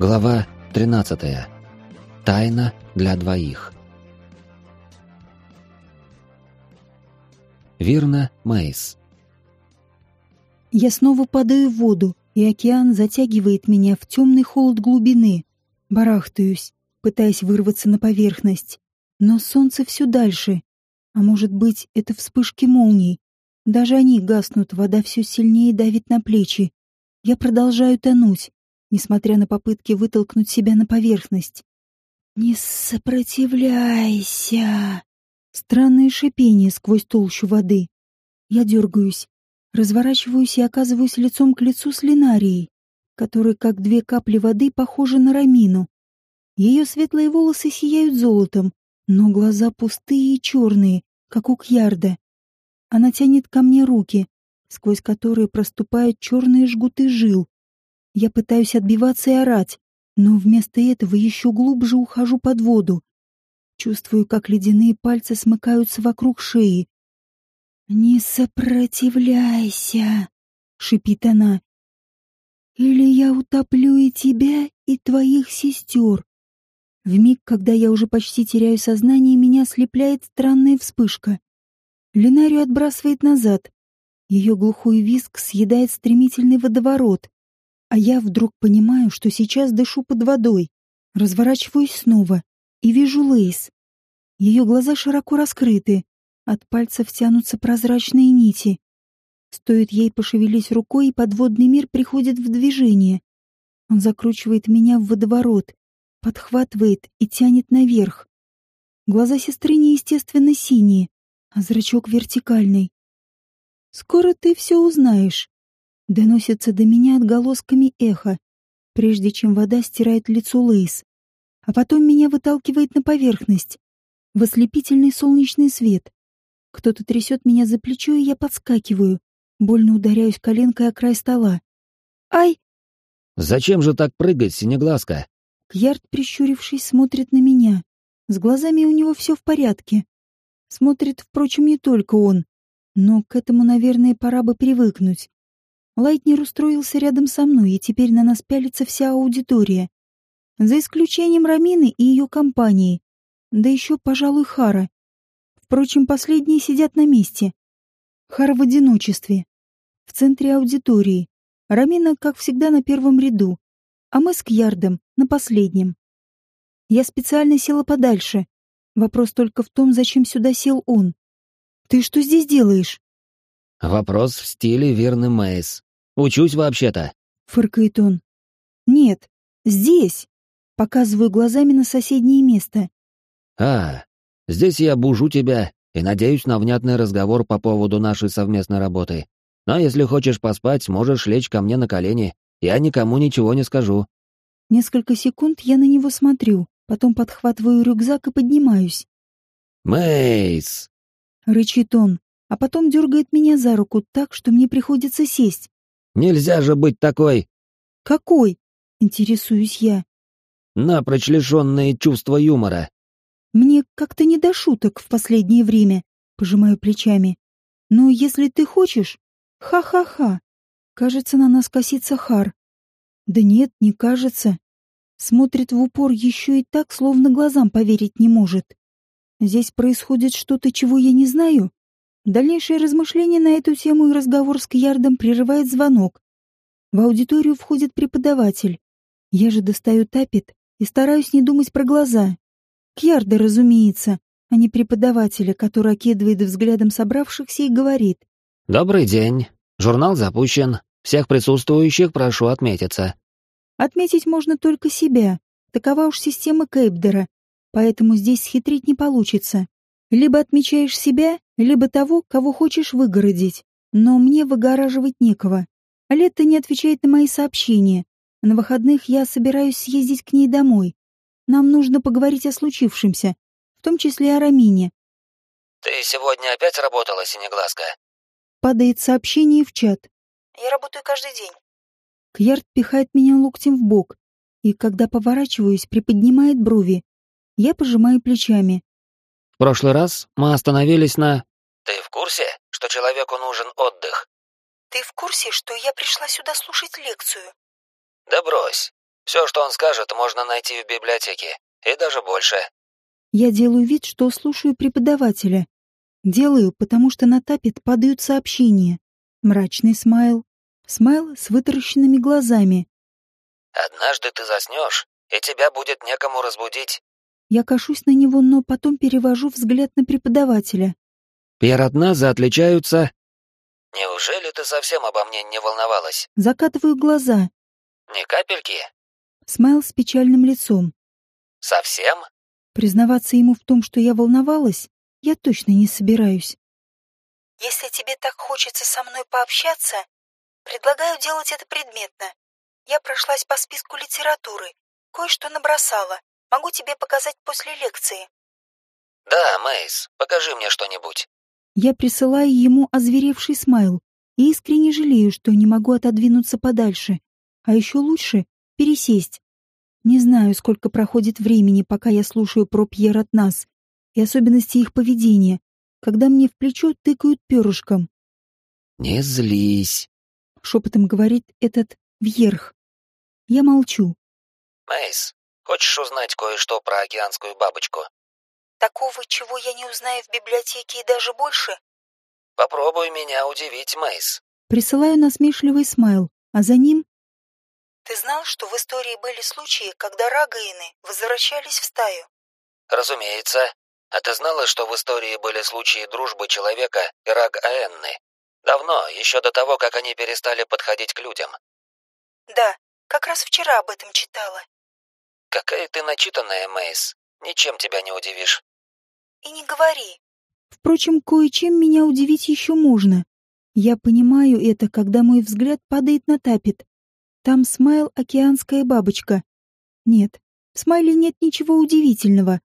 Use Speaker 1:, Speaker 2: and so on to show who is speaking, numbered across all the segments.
Speaker 1: Глава 13. Тайна для двоих. Вирна Мейс.
Speaker 2: Я снова падаю в воду, и океан затягивает меня в темный холод глубины. Барахтаюсь, пытаясь вырваться на поверхность. Но солнце все дальше. А может быть, это вспышки молний. Даже они гаснут, вода все сильнее давит на плечи. Я продолжаю тонуть, несмотря на попытки вытолкнуть себя на поверхность. «Не сопротивляйся!» Странное шипение сквозь толщу воды. Я дергаюсь, разворачиваюсь и оказываюсь лицом к лицу с Линарией, которая, как две капли воды, похожа на Рамину. Ее светлые волосы сияют золотом, но глаза пустые и черные, как у Кьярда. Она тянет ко мне руки, сквозь которые проступают черные жгуты жил. Я пытаюсь отбиваться и орать, но вместо этого еще глубже ухожу под воду. Чувствую, как ледяные пальцы смыкаются вокруг шеи. «Не сопротивляйся!» — шипит она. «Или я утоплю и тебя, и твоих сестер». В миг, когда я уже почти теряю сознание, меня ослепляет странная вспышка. Линарию отбрасывает назад. Ее глухой визг съедает стремительный водоворот. А я вдруг понимаю, что сейчас дышу под водой. Разворачиваюсь снова и вижу Лейс. Ее глаза широко раскрыты. От пальцев тянутся прозрачные нити. Стоит ей пошевелить рукой, и подводный мир приходит в движение. Он закручивает меня в водоворот, подхватывает и тянет наверх. Глаза сестры неестественно синие, а зрачок вертикальный. «Скоро ты все узнаешь», — доносится до меня отголосками эхо, прежде чем вода стирает лицо Лейс. А потом меня выталкивает на поверхность, в ослепительный солнечный свет. Кто-то трясет меня за плечо, и я подскакиваю, больно ударяюсь коленкой о край стола. «Ай!»
Speaker 1: «Зачем же так прыгать, синеглазка?»
Speaker 2: Кьярд, прищурившись, смотрит на меня. С глазами у него все в порядке. Смотрит, впрочем, не только он. Но к этому, наверное, пора бы привыкнуть. Лайтнер устроился рядом со мной, и теперь на нас пялится вся аудитория. За исключением Рамины и ее компании. Да еще, пожалуй, Хара. Впрочем, последние сидят на месте. Хара в одиночестве. В центре аудитории. Рамина, как всегда, на первом ряду. А мы с Кьярдом на последнем. Я специально села подальше, Вопрос только в том, зачем сюда сел он. Ты что здесь делаешь?
Speaker 1: Вопрос в стиле верный Мэйс. Учусь вообще-то.
Speaker 2: Фыркает он. Нет, здесь. Показываю глазами на соседнее место.
Speaker 1: А, здесь я бужу тебя и надеюсь на внятный разговор по поводу нашей совместной работы. Но если хочешь поспать, можешь лечь ко мне на колени. Я никому ничего не скажу.
Speaker 2: Несколько секунд я на него смотрю. Потом подхватываю рюкзак и поднимаюсь.
Speaker 1: «Мэйс!»
Speaker 2: — рычит он, а потом дергает меня за руку так, что мне приходится сесть.
Speaker 1: «Нельзя же быть такой!»
Speaker 2: «Какой?» — интересуюсь я.
Speaker 1: «Напрочь лишенные чувства юмора».
Speaker 2: «Мне как-то не до шуток в последнее время», — пожимаю плечами. «Но если ты хочешь...» «Ха-ха-ха!» Кажется, на нас косится Хар. «Да нет, не кажется. Смотрит в упор еще и так, словно глазам поверить не может. Здесь происходит что-то, чего я не знаю. Дальнейшее размышление на эту тему и разговор с Кьярдом прерывает звонок. В аудиторию входит преподаватель. Я же достаю тапет и стараюсь не думать про глаза. Кьярда, разумеется, а не преподавателя, который окидывает взглядом собравшихся и говорит.
Speaker 1: «Добрый день. Журнал запущен. Всех присутствующих прошу отметиться.
Speaker 2: Отметить можно только себя. Такова уж система Кейпдера. Поэтому здесь схитрить не получится. Либо отмечаешь себя, либо того, кого хочешь выгородить. Но мне выгораживать некого. Лето не отвечает на мои сообщения. На выходных я собираюсь съездить к ней домой. Нам нужно поговорить о случившемся, в том числе о Рамине.
Speaker 1: «Ты сегодня опять работала, Синеглазка?»
Speaker 2: Падает сообщение в чат.
Speaker 3: «Я работаю каждый день.
Speaker 2: Кьярд пихает меня локтем в бок, и, когда поворачиваюсь, приподнимает брови. Я пожимаю плечами.
Speaker 1: В прошлый раз мы остановились на... В курсе, что человеку нужен отдых?
Speaker 3: Ты в курсе, что я пришла сюда слушать лекцию?
Speaker 1: Да брось. Все, что он скажет, можно найти в библиотеке. И даже больше.
Speaker 2: Я делаю вид, что слушаю преподавателя. Делаю, потому что на тапет падают сообщения. Мрачный смайл. Смайл с вытаращенными глазами.
Speaker 1: Однажды ты заснешь, и тебя будет некому разбудить.
Speaker 2: Я кашусь на него, но потом перевожу взгляд на преподавателя.
Speaker 1: Пиратназы отличаются... Неужели ты совсем обо мне не волновалась?
Speaker 2: Закатываю глаза.
Speaker 1: Ни капельки?
Speaker 2: Смайл с печальным лицом.
Speaker 1: Совсем?
Speaker 2: Признаваться ему в том, что я волновалась, я точно не собираюсь.
Speaker 3: Если тебе так хочется со мной пообщаться, предлагаю делать это предметно. Я прошлась по списку литературы, кое-что набросала. Могу тебе показать после лекции.
Speaker 1: Да, Мейс, покажи мне что-нибудь.
Speaker 2: Я присылаю ему озверевший смайл и искренне жалею, что не могу отодвинуться подальше, а еще лучше — пересесть. Не знаю, сколько проходит времени, пока я слушаю про Пьер от нас и особенности их поведения, когда мне в плечо тыкают перышком.
Speaker 1: «Не злись», —
Speaker 2: шепотом говорит этот вверх. Я молчу.
Speaker 1: «Мейс, хочешь узнать кое-что про океанскую бабочку?»
Speaker 3: Такого, чего я не узнаю в библиотеке и даже больше?
Speaker 1: Попробуй меня удивить, Мейс.
Speaker 2: Присылаю насмешливый смайл, а за ним...
Speaker 3: Ты знал, что в истории были случаи, когда рагаины возвращались в стаю?
Speaker 1: Разумеется. А ты знала, что в истории были случаи дружбы человека и раг-аэнны? Давно, еще до того, как они перестали подходить к людям.
Speaker 3: Да, как раз вчера об этом читала.
Speaker 1: Какая ты начитанная, Мейс. Ничем тебя не удивишь.
Speaker 3: И не говори.
Speaker 2: Впрочем, кое-чем меня удивить еще можно. Я понимаю это, когда мой взгляд падает на тапет. Там смайл океанская бабочка. Нет, в смайле нет ничего удивительного.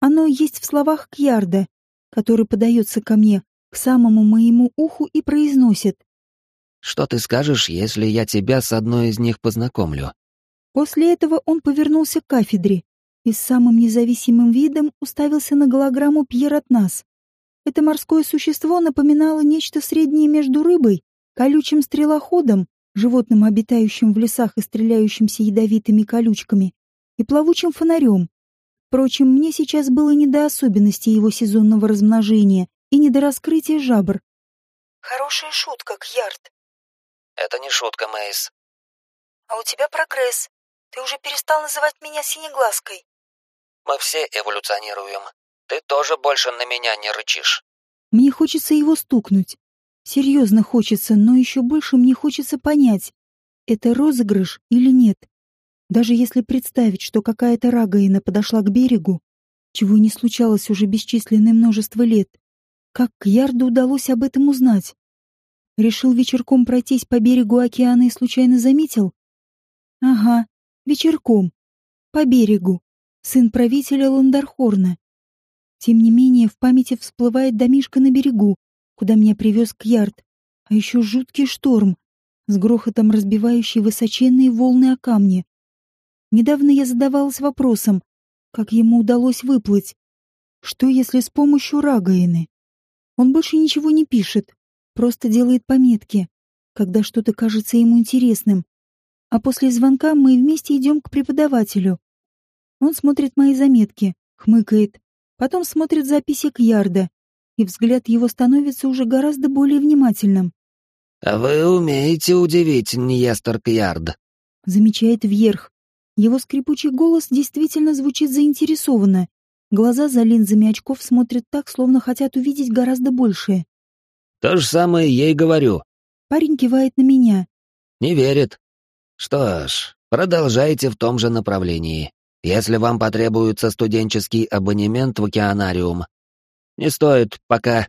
Speaker 2: Оно есть в словах Кьярда, который подается ко мне, к самому моему уху и произносит.
Speaker 1: «Что ты скажешь, если я тебя с одной из них познакомлю?»
Speaker 2: После этого он повернулся к кафедре и с самым независимым видом уставился на голограмму Пьер от нас. Это морское существо напоминало нечто среднее между рыбой, колючим стрелоходом, животным, обитающим в лесах и стреляющимся ядовитыми колючками, и плавучим фонарем. Впрочем, мне сейчас было не до особенностей его сезонного размножения и не до раскрытия жабр.
Speaker 3: Хорошая шутка, Кьярд.
Speaker 1: Это не шутка, Мейс.
Speaker 3: А у тебя прогресс. Ты уже перестал называть меня синеглазкой.
Speaker 1: Мы все эволюционируем. Ты тоже больше на меня не рычишь.
Speaker 2: Мне хочется его стукнуть. Серьезно хочется, но еще больше мне хочется понять, это розыгрыш или нет. Даже если представить, что какая-то рагаина подошла к берегу, чего не случалось уже бесчисленное множество лет, как Ярду удалось об этом узнать? Решил вечерком пройтись по берегу океана и случайно заметил? Ага, вечерком. По берегу сын правителя Ландархорна. Тем не менее, в памяти всплывает домишка на берегу, куда меня привез Кьярд, а еще жуткий шторм, с грохотом разбивающий высоченные волны о камни. Недавно я задавалась вопросом, как ему удалось выплыть. Что, если с помощью Рагаины? Он больше ничего не пишет, просто делает пометки, когда что-то кажется ему интересным. А после звонка мы вместе идем к преподавателю. Он смотрит мои заметки, хмыкает, потом смотрит записи Кьярда, и взгляд его становится уже гораздо более внимательным.
Speaker 1: «А вы умеете удивить, Ньестер Кьярд», —
Speaker 2: замечает вверх. Его скрипучий голос действительно звучит заинтересованно. Глаза за линзами очков смотрят так, словно хотят увидеть гораздо большее.
Speaker 1: «То же самое ей говорю».
Speaker 2: Парень кивает на меня.
Speaker 1: «Не верит. Что ж, продолжайте в том же направлении. Если вам потребуется студенческий абонемент в океанариум, не стоит пока.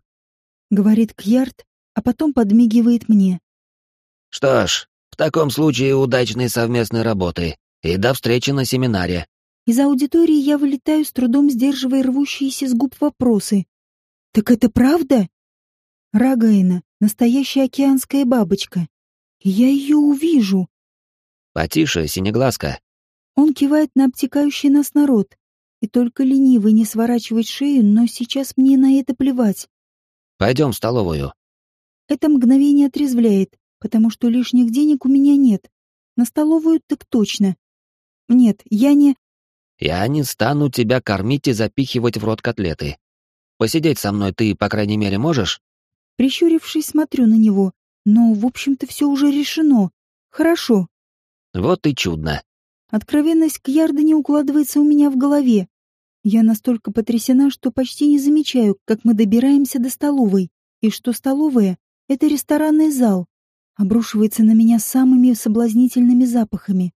Speaker 2: Говорит Кьярд, а потом подмигивает мне.
Speaker 1: Что ж, в таком случае удачной совместной работы и до встречи на семинаре.
Speaker 2: Из аудитории я вылетаю с трудом, сдерживая рвущиеся с губ вопросы. Так это правда? Рагайна, настоящая океанская бабочка. Я ее увижу.
Speaker 1: Потише, синеглазка.
Speaker 2: Он кивает на обтекающий нас народ, и только ленивый не сворачивает шею, но сейчас мне на это плевать.
Speaker 1: Пойдем в столовую.
Speaker 2: Это мгновение отрезвляет, потому что лишних денег у меня нет. На столовую так точно. Нет, я не...
Speaker 1: Я не стану тебя кормить и запихивать в рот котлеты. Посидеть со мной ты, по крайней мере, можешь?
Speaker 2: Прищурившись, смотрю на него. Но, в общем-то, все уже решено. Хорошо.
Speaker 1: Вот и чудно.
Speaker 2: Откровенность Кьярда не укладывается у меня в голове. Я настолько потрясена, что почти не замечаю, как мы добираемся до столовой, и что столовая — это ресторанный зал, обрушивается на меня самыми соблазнительными запахами.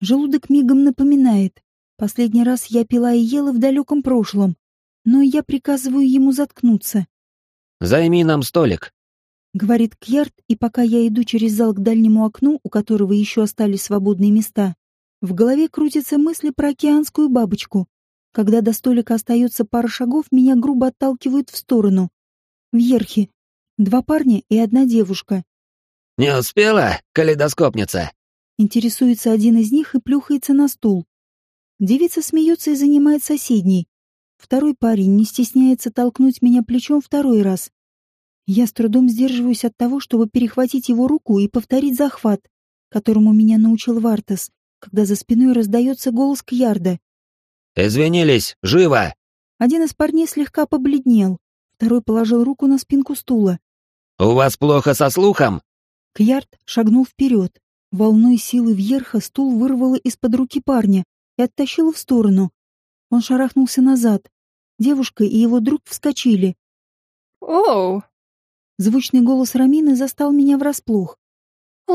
Speaker 2: Желудок мигом напоминает. Последний раз я пила и ела в далеком прошлом, но я приказываю ему заткнуться.
Speaker 1: «Займи нам столик», —
Speaker 2: говорит Кьярд, и пока я иду через зал к дальнему окну, у которого еще остались свободные места, в голове крутятся мысли про океанскую бабочку. Когда до столика остается пара шагов, меня грубо отталкивают в сторону. Вверхи. Два парня и одна девушка.
Speaker 1: «Не успела, калейдоскопница?»
Speaker 2: Интересуется один из них и плюхается на стул. Девица смеется и занимает соседний. Второй парень не стесняется толкнуть меня плечом второй раз. Я с трудом сдерживаюсь от того, чтобы перехватить его руку и повторить захват, которому меня научил Вартас, когда за спиной раздается голос Кьярда.
Speaker 1: «Извинились! Живо!»
Speaker 2: Один из парней слегка побледнел, второй положил руку на спинку стула.
Speaker 1: «У вас плохо со слухом?»
Speaker 2: Кьярд шагнул вперед. Волной силы вверха стул вырвало из-под руки парня и оттащило в сторону. Он шарахнулся назад. Девушка и его друг вскочили.
Speaker 4: «Оу!»
Speaker 2: Звучный голос Рамины застал меня врасплох.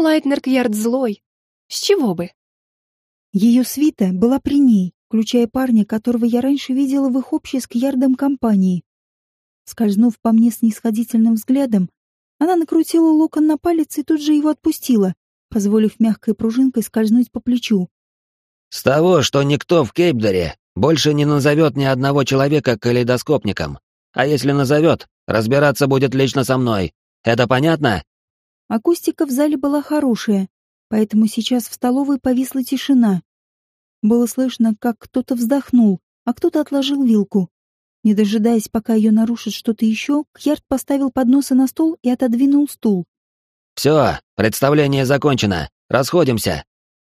Speaker 4: Лайтнер Кьярд злой. С чего бы?
Speaker 2: Ее свита была при ней, включая парня, которого я раньше видела в их общей с Кьярдом компании. Скользнув по мне с нисходительным взглядом, она накрутила локон на палец и тут же его отпустила, позволив мягкой пружинкой скользнуть по плечу.
Speaker 1: «С того, что никто в Кейпдоре больше не назовет ни одного человека калейдоскопником. А если назовет, разбираться будет лично со мной. Это понятно?»
Speaker 2: Акустика в зале была хорошая, поэтому сейчас в столовой повисла тишина. Было слышно, как кто-то вздохнул, а кто-то отложил вилку. Не дожидаясь, пока ее нарушит что-то еще, Кьярд поставил подносы на стол и отодвинул стул.
Speaker 1: «Все, представление закончено. Расходимся».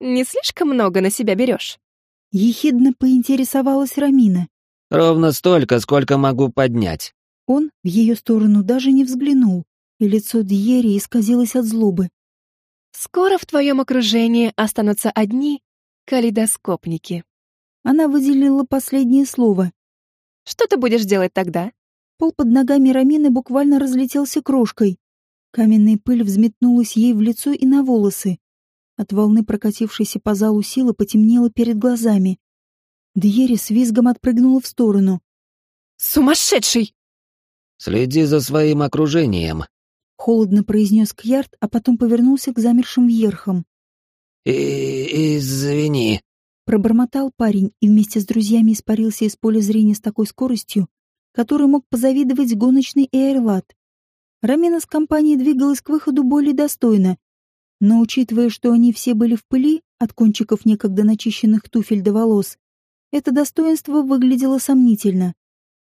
Speaker 4: Не слишком много на себя берешь?
Speaker 2: Ехидно поинтересовалась Рамина.
Speaker 1: Ровно столько, сколько могу поднять.
Speaker 2: Он в ее сторону даже не взглянул, и лицо Дьери исказилось от злобы.
Speaker 4: Скоро в твоем окружении останутся одни калейдоскопники.
Speaker 2: Она выделила последнее слово.
Speaker 4: Что ты будешь делать тогда?
Speaker 2: Пол под ногами Рамины буквально разлетелся крошкой. Каменная пыль взметнулась ей в лицо и на волосы. От волны прокатившейся по залу силы потемнело перед глазами. Дьери с визгом отпрыгнула в сторону.
Speaker 4: «Сумасшедший!»
Speaker 1: «Следи за своим окружением», —
Speaker 2: холодно произнес Кьярд, а потом повернулся к замершим вверхам.
Speaker 1: И «Извини», —
Speaker 2: пробормотал парень и вместе с друзьями испарился из поля зрения с такой скоростью, которой мог позавидовать гоночный Эйрлат. Рамина с компанией двигалась к выходу более достойно, но, учитывая, что они все были в пыли, от кончиков некогда начищенных туфель до волос, это достоинство выглядело сомнительно.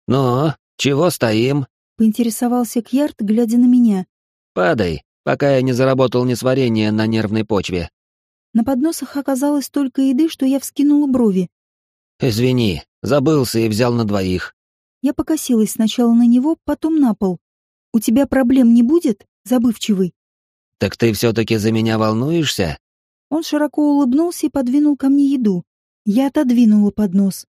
Speaker 1: «Ну, чего стоим?»
Speaker 2: — поинтересовался Кьярд, глядя на меня.
Speaker 1: «Падай, пока я не заработал несварение на нервной почве».
Speaker 2: На подносах оказалось столько еды, что я вскинула брови.
Speaker 1: «Извини, забылся и взял на двоих».
Speaker 2: Я покосилась сначала на него, потом на пол. «У тебя проблем не будет, забывчивый?»
Speaker 1: «Так ты все-таки за меня волнуешься?»
Speaker 2: Он широко улыбнулся и подвинул ко мне еду. Я отодвинула поднос.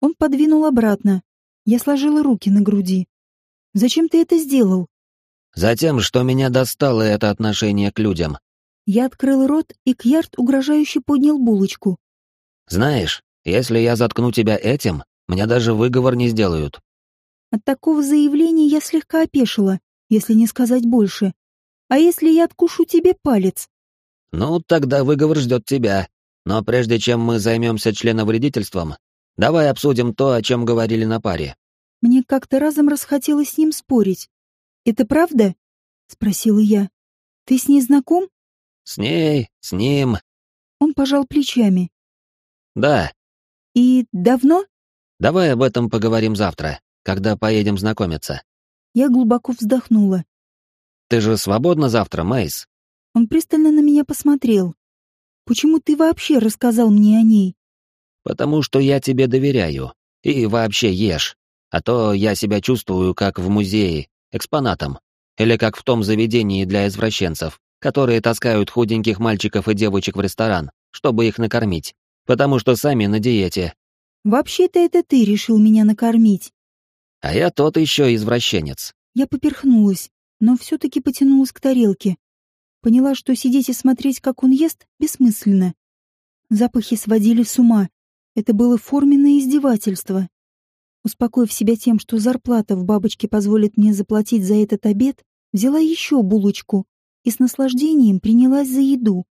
Speaker 2: Он подвинул обратно. Я сложила руки на груди. «Зачем ты это сделал?»
Speaker 1: «Затем, что меня достало это отношение к людям».
Speaker 2: Я открыл рот, и Кьярд угрожающе поднял булочку.
Speaker 1: «Знаешь, если я заткну тебя этим, мне даже выговор не сделают».
Speaker 2: От такого заявления я слегка опешила, если не сказать больше. «А если я откушу тебе палец?»
Speaker 1: «Ну, тогда выговор ждет тебя», но прежде чем мы займемся членовредительством, давай обсудим то, о чем говорили на паре.
Speaker 2: Мне как-то разом расхотелось с ним спорить. «Это правда?» — спросила я. «Ты с ней знаком?»
Speaker 1: «С ней, с ним».
Speaker 2: Он пожал плечами.
Speaker 1: «Да».
Speaker 2: «И давно?»
Speaker 1: «Давай об этом поговорим завтра, когда поедем знакомиться».
Speaker 2: Я глубоко вздохнула.
Speaker 1: «Ты же свободна завтра, Майс?»
Speaker 2: Он пристально на меня посмотрел. Почему ты вообще рассказал мне о ней?
Speaker 1: Потому что я тебе доверяю. И вообще ешь. А то я себя чувствую как в музее, экспонатом. Или как в том заведении для извращенцев, которые таскают худеньких мальчиков и девочек в ресторан, чтобы их накормить. Потому что сами на диете.
Speaker 2: Вообще-то это ты решил меня накормить.
Speaker 1: А я тот еще извращенец.
Speaker 2: Я поперхнулась, но все-таки потянулась к тарелке. Поняла, что сидеть и смотреть, как он ест, бессмысленно. Запахи сводили с ума. Это было форменное издевательство. Успокоив себя тем, что зарплата в бабочке позволит мне заплатить за этот обед, взяла еще булочку и с наслаждением принялась за еду.